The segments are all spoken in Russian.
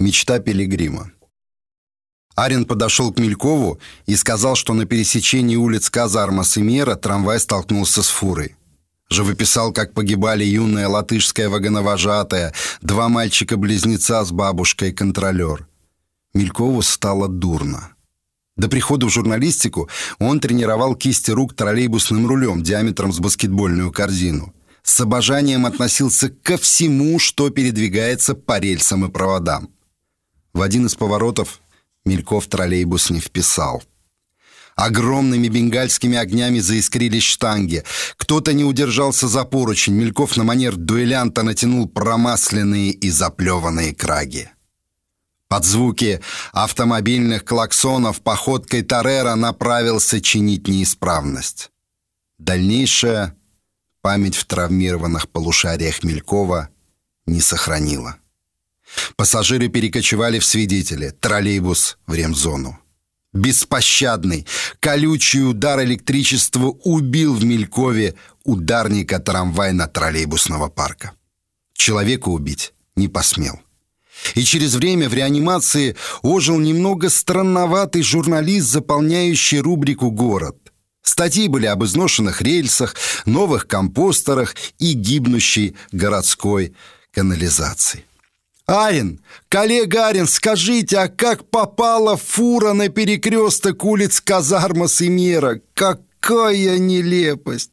Мечта пилигрима. Арен подошел к Мелькову и сказал, что на пересечении улиц Казармас и Мера трамвай столкнулся с фурой. Живописал, как погибали юная латышская вагоновожатая, два мальчика-близнеца с бабушкой и контролер. Мелькову стало дурно. До прихода в журналистику он тренировал кисти рук троллейбусным рулем диаметром с баскетбольную корзину. С обожанием относился ко всему, что передвигается по рельсам и проводам. В один из поворотов Мельков троллейбус не вписал. Огромными бенгальскими огнями заискрились штанги. Кто-то не удержался за поручень. Мельков на манер дуэлянта натянул промасленные и заплеванные краги. Под звуки автомобильных клаксонов походкой Тарера направился чинить неисправность. Дальнейшая память в травмированных полушариях Мелькова не сохранила. Пассажиры перекочевали в свидетели, троллейбус в ремзону. Беспощадный, колючий удар электричества убил в Мелькове ударника трамвайно-троллейбусного парка. Человека убить не посмел. И через время в реанимации ожил немного странноватый журналист, заполняющий рубрику «Город». Статьи были об изношенных рельсах, новых компостерах и гибнущей городской канализации. «Арин! Коллега Арин, скажите, а как попала фура на перекресток улиц Казармас и Мера? Какая нелепость!»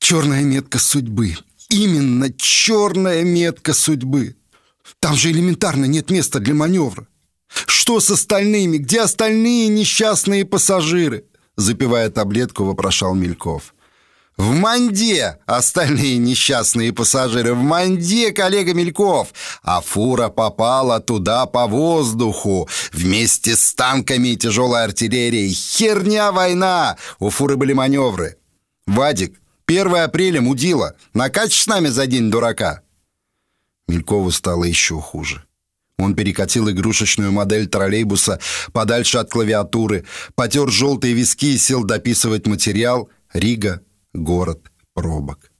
«Черная метка судьбы. Именно черная метка судьбы. Там же элементарно нет места для маневра. Что с остальными? Где остальные несчастные пассажиры?» Запивая таблетку, вопрошал Мельков. В Манде остальные несчастные пассажиры. В Манде, коллега Мельков. А фура попала туда по воздуху. Вместе с танками и тяжелой артиллерией. Херня война. У фуры были маневры. Вадик, 1 апреля мудила. Накачешь с нами за день дурака? Мелькову стало еще хуже. Он перекатил игрушечную модель троллейбуса подальше от клавиатуры, потер желтые виски и сел дописывать материал «Рига, город пробок.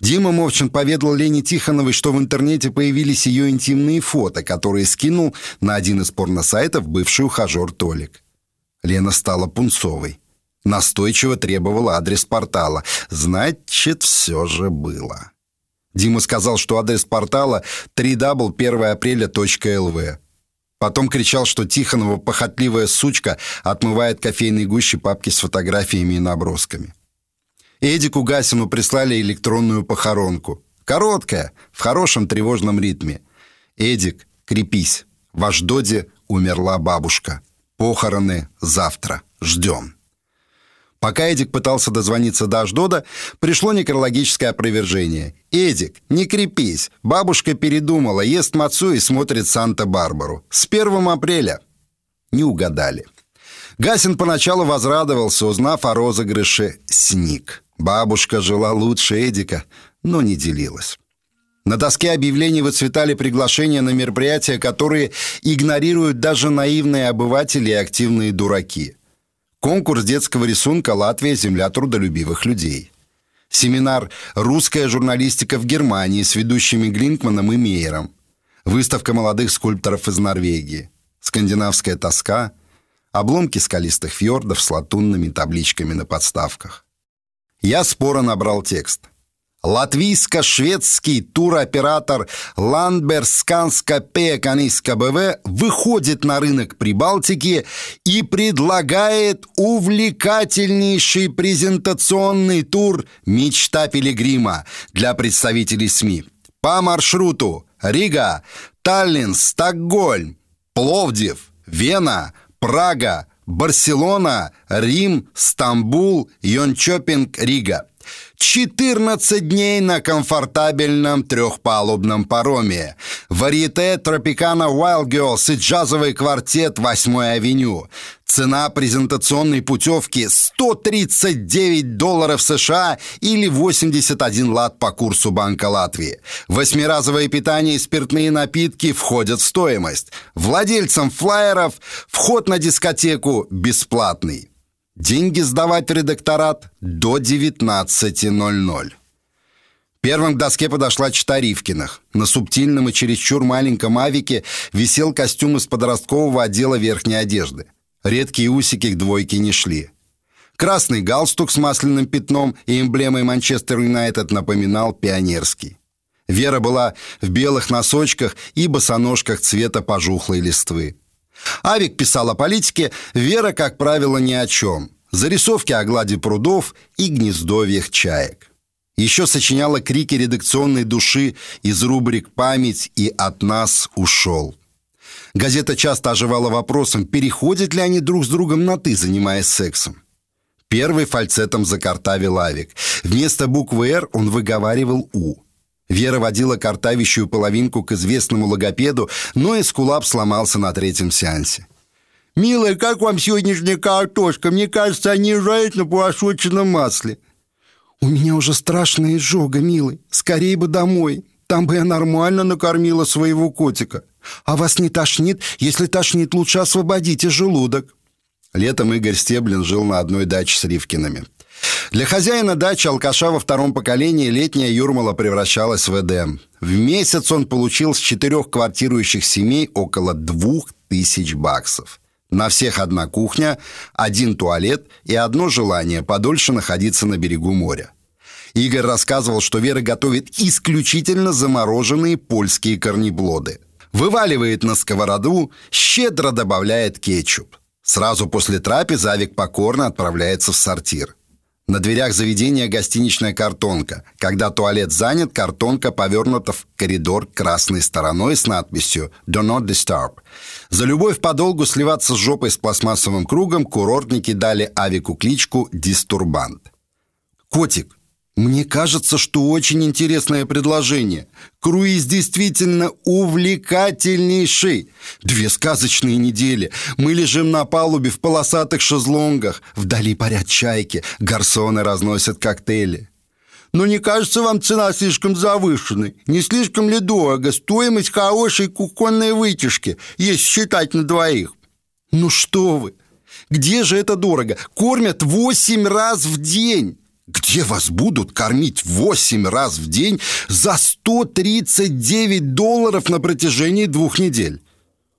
Дима Мовчин поведал Лене Тихоновой, что в интернете появились ее интимные фото, которые скинул на один из порносайтов бывший ухажер Толик. Лена стала пунцовой. Настойчиво требовала адрес портала. Значит, все же было. Дима сказал, что адрес портала 3w1апреля.лв. Потом кричал, что Тихонова похотливая сучка отмывает кофейные гущи папки с фотографиями и набросками. Эдику Гасину прислали электронную похоронку. Короткая, в хорошем тревожном ритме. «Эдик, крепись. В Аждоде умерла бабушка. Похороны завтра. Ждем». Пока Эдик пытался дозвониться до Аждода, пришло некрологическое опровержение. «Эдик, не крепись. Бабушка передумала, ест мацу и смотрит Санта-Барбару. С 1 апреля». Не угадали. Гасин поначалу возрадовался, узнав о розыгрыше «Сник». Бабушка жила лучше Эдика, но не делилась. На доске объявлений выцветали приглашения на мероприятия, которые игнорируют даже наивные обыватели и активные дураки. Конкурс детского рисунка «Латвия. Земля трудолюбивых людей». Семинар «Русская журналистика в Германии» с ведущими Глинкманом и Мейером. Выставка молодых скульпторов из Норвегии. Скандинавская тоска. Обломки скалистых фьордов с латунными табличками на подставках. Я споро набрал текст. Латвийско-шведский туроператор Ландберсканска Пеканиска БВ выходит на рынок Прибалтики и предлагает увлекательнейший презентационный тур «Мечта пилигрима» для представителей СМИ. По маршруту Рига, Таллин, Стокгольм, Пловдив, Вена, Прага, Барселона, Рим, Стамбул, Йончопинг, Рига. 14 дней на комфортабельном трехпалубном пароме. Варьете Тропикана Wild Girls и джазовый квартет 8 авеню. Цена презентационной путевки 139 долларов США или 81 лат по курсу Банка Латвии. Восьмиразовое питание и спиртные напитки входят в стоимость. Владельцам флайеров вход на дискотеку бесплатный. Деньги сдавать в редакторат до 19.00. Первым к доске подошла Читаривкиных. На субтильном и чересчур маленьком авике висел костюм из подросткового отдела верхней одежды. Редкие усики к двойке не шли. Красный галстук с масляным пятном и эмблемой Манчестер Юнайтед напоминал пионерский. Вера была в белых носочках и босоножках цвета пожухлой листвы. Авик писал о политике, Вера, как правило, ни о чем. Зарисовки о глади прудов и гнездовьях чаек. Еще сочиняла крики редакционной души из рубрик «Память» и «От нас ушел». Газета часто оживала вопросом, переходят ли они друг с другом на «ты», занимаясь сексом. Первый фальцетом закартавил Авик. Вместо буквы «Р» он выговаривал «У». Вера водила картавящую половинку к известному логопеду, но эскулап сломался на третьем сеансе. «Милая, как вам сегодняшняя картошка? Мне кажется, они жарят на пуашоченном масле». «У меня уже страшная изжога, милый. Скорее бы домой. Там бы я нормально накормила своего котика. А вас не тошнит? Если тошнит, лучше освободите желудок». Летом Игорь Стеблин жил на одной даче с Ривкиными. Для хозяина дачи алкаша во втором поколении летняя Юрмала превращалась в Эдем. В месяц он получил с четырех квартирующих семей около двух тысяч баксов. На всех одна кухня, один туалет и одно желание подольше находиться на берегу моря. Игорь рассказывал, что Вера готовит исключительно замороженные польские корнеблоды. Вываливает на сковороду, щедро добавляет кетчуп. Сразу после трапезы Авик покорно отправляется в сортир. На дверях заведения гостиничная картонка. Когда туалет занят, картонка повернута в коридор красной стороной с надписью «Do not disturb». За любовь подолгу сливаться с жопой с пластмассовым кругом курортники дали Авику кличку «Дистурбант». «Котик, мне кажется, что очень интересное предложение. Круиз действительно увлекательнейший. Две сказочные недели. Мы лежим на палубе в полосатых шезлонгах. Вдали парят чайки, гарсоны разносят коктейли. Но не кажется вам цена слишком завышенной? Не слишком ли дорого? Стоимость хорошей кухонной вытяжки, если считать на двоих. Ну что вы? Где же это дорого? Кормят восемь раз в день. Где вас будут кормить 8 раз в день за 139 долларов на протяжении двух недель?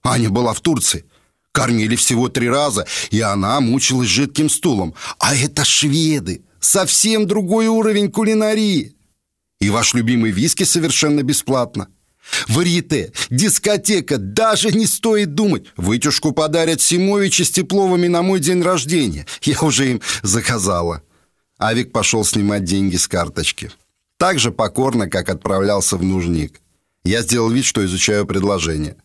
Аня была в Турции. Кормили всего три раза, и она мучилась жидким стулом. А это шведы. Совсем другой уровень кулинарии. И ваш любимый виски совершенно бесплатно. Варьете, дискотека, даже не стоит думать. Вытяжку подарят Симовичи с Тепловыми на мой день рождения. Я уже им заказала. Авик пошел снимать деньги с карточки. Так же покорно, как отправлялся в нужник. Я сделал вид, что изучаю предложение.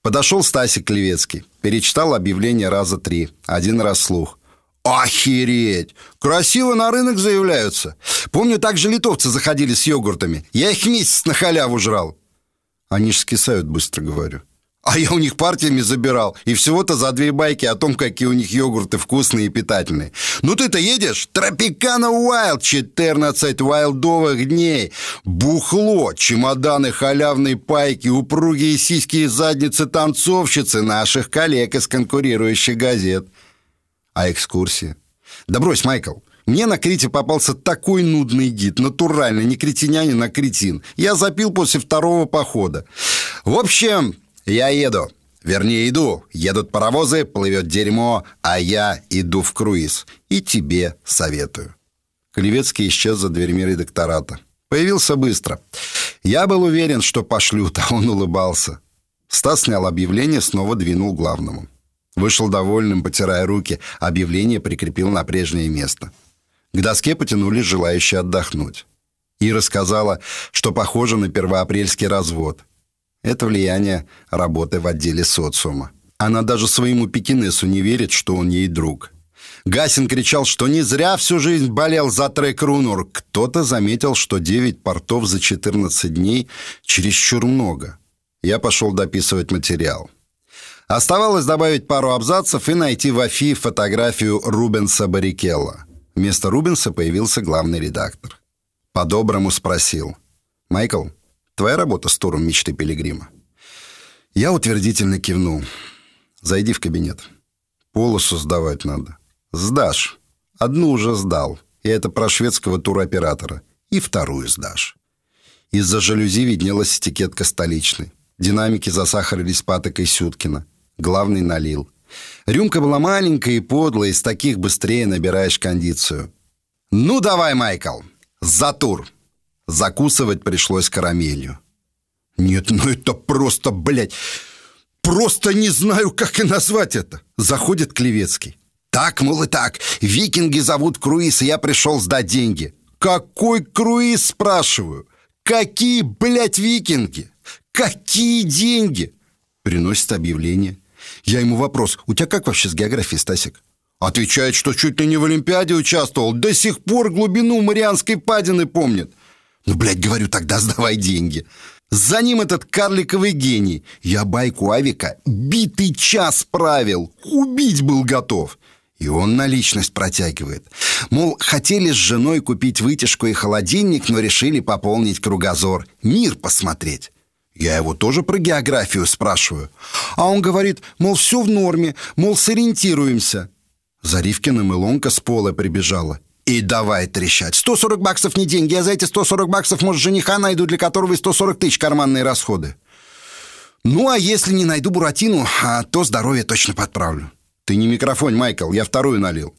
Подошел Стасик Клевецкий. Перечитал объявление раза три. Один раз слух. Охереть! Красиво на рынок заявляются. Помню, так же литовцы заходили с йогуртами. Я их месяц на халяву жрал. Они ж скисают, быстро говорю. А я у них партиями забирал. И всего-то за две байки о том, какие у них йогурты вкусные и питательные. Ну ты-то едешь? Тропикана Уайлд. 14 вайлдовых дней. Бухло, чемоданы халявной пайки, упругие сиськи и задницы танцовщицы наших коллег из конкурирующих газет. А экскурсии? Да брось, Майкл. Мне на Крите попался такой нудный гид, натурально, не кретинянин, а кретин. Я запил после второго похода. В общем, я еду. Вернее, иду. Едут паровозы, плывет дерьмо, а я иду в круиз. И тебе советую. Клевецкий исчез за дверьми редактората. Появился быстро. Я был уверен, что пошлют, а он улыбался. Стас снял объявление, снова двинул главному. Вышел довольным, потирая руки. Объявление прикрепил на прежнее место. К доске потянулись желающие отдохнуть. Ира сказала, что похоже на первоапрельский развод – это влияние работы в отделе социума. Она даже своему пекинесу не верит, что он ей друг. Гасин кричал, что не зря всю жизнь болел за трек Рунур. Кто-то заметил, что 9 портов за 14 дней чересчур много. Я пошел дописывать материал. Оставалось добавить пару абзацев и найти в Афи фотографию Рубенса Баррикелла. Вместо Рубенса появился главный редактор. По-доброму спросил. «Майкл, Твоя работа с туром мечты Пилигрима. Я утвердительно кивнул. Зайди в кабинет. Полосу сдавать надо. Сдашь. Одну уже сдал. И это про шведского туроператора. И вторую сдашь. Из-за жалюзи виднелась этикетка столичной. Динамики засахарились патокой Сюткина. Главный налил. Рюмка была маленькая и подлая, из таких быстрее набираешь кондицию. «Ну давай, Майкл, за тур!» Закусывать пришлось карамелью. «Нет, ну это просто, блядь, просто не знаю, как и назвать это!» Заходит Клевецкий. «Так, мол, и так, викинги зовут круиз, и я пришел сдать деньги». «Какой круиз?» – спрашиваю. «Какие, блядь, викинги? Какие деньги?» Приносит объявление. Я ему вопрос, у тебя как вообще с географией, Стасик? Отвечает, что чуть ли не в Олимпиаде участвовал, до сих пор глубину Марианской падины помнит. Ну, блядь, говорю, тогда сдавай деньги. За ним этот карликовый гений. Я байку Авика битый час правил, убить был готов. И он наличность протягивает. Мол, хотели с женой купить вытяжку и холодильник, но решили пополнить кругозор, мир посмотреть. Я его тоже про географию спрашиваю. А он говорит, мол, все в норме, мол, сориентируемся. Заривкина Илонка с пола прибежала. И давай трещать. 140 баксов не деньги, я за эти 140 баксов, может, жениха найду, для которого и 140 тысяч карманные расходы. Ну, а если не найду Буратину, а то здоровье точно подправлю. Ты не микрофон, Майкл, я вторую налил.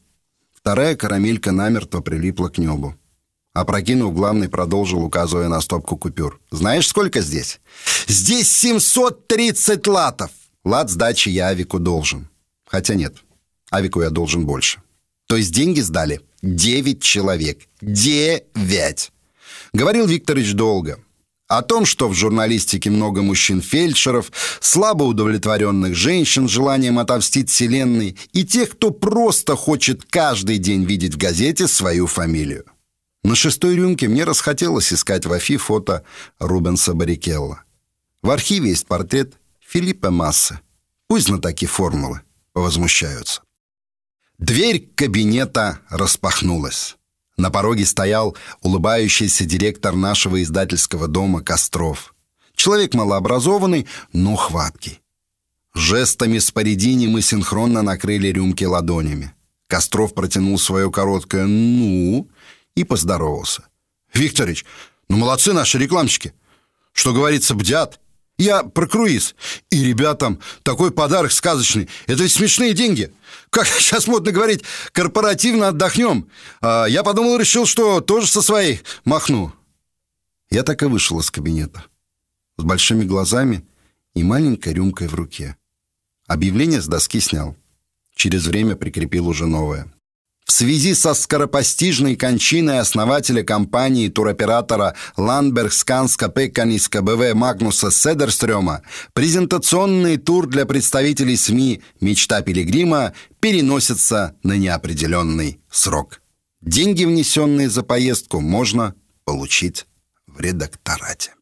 Вторая карамелька намертво прилипла к небу. Опрокинув, главный продолжил, указывая на стопку купюр. «Знаешь, сколько здесь?» «Здесь 730 латов!» Лат сдачи я Авику должен. Хотя нет, Авику я должен больше. То есть деньги сдали девять человек. Девять! Говорил Викторович долго. О том, что в журналистике много мужчин-фельдшеров, слабо удовлетворенных женщин желанием отомстить вселенной и тех, кто просто хочет каждый день видеть в газете свою фамилию. На шестой рюмке мне расхотелось искать в Афи фото Рубенса Баррикелла. В архиве есть портрет Филиппа Массы. Пусть знатоки формулы возмущаются. Дверь кабинета распахнулась. На пороге стоял улыбающийся директор нашего издательского дома Костров. Человек малообразованный, но хваткий. Жестами с Паридини мы синхронно накрыли рюмки ладонями. Костров протянул свое короткое «ну» и поздоровался. «Викторич, ну молодцы наши рекламщики. Что говорится, бдят. Я про круиз. И ребятам такой подарок сказочный. Это ведь смешные деньги. Как сейчас модно говорить, корпоративно отдохнем. А я подумал, решил, что тоже со своей махну». Я так и вышел из кабинета. С большими глазами и маленькой рюмкой в руке. Объявление с доски снял. Через время прикрепил уже новое. В связи со скоропостижной кончиной основателя компании туроператора Ландбергсканска Пекканиска БВ Магнуса Седерстрёма презентационный тур для представителей СМИ «Мечта Пилигрима» переносится на неопределенный срок. Деньги, внесенные за поездку, можно получить в редакторате.